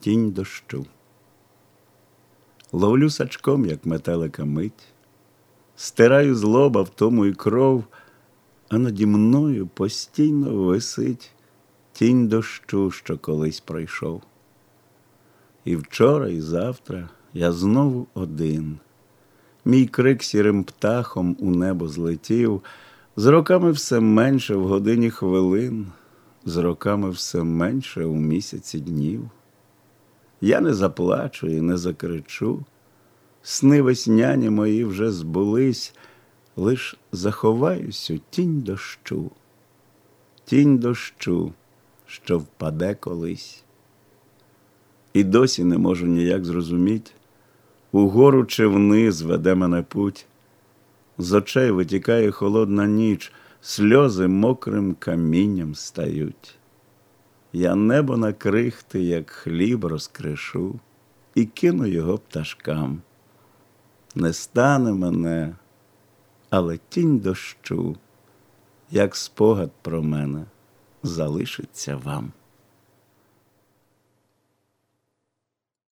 Тінь дощу. Ловлю сачком, як метелика мить, стираю злоба в тому і кров, а наді мною постійно висить тінь дощу, що колись пройшов. І вчора, і завтра я знову один. Мій крик сірим птахом у небо злетів, з роками все менше в годині хвилин, з роками все менше у місяці днів. Я не заплачу і не закричу, сни весняні мої вже збулись, лиш заховаюсь у тінь дощу, тінь дощу, що впаде колись. І досі не можу ніяк зрозуміти, угору чи вниз веде мене путь. З очей витікає холодна ніч, сльози мокрим камінням стають. Я небо на крихти, як хліб розкришу, і кину його пташкам. Не стане мене, але тінь дощу, як спогад про мене, залишиться вам.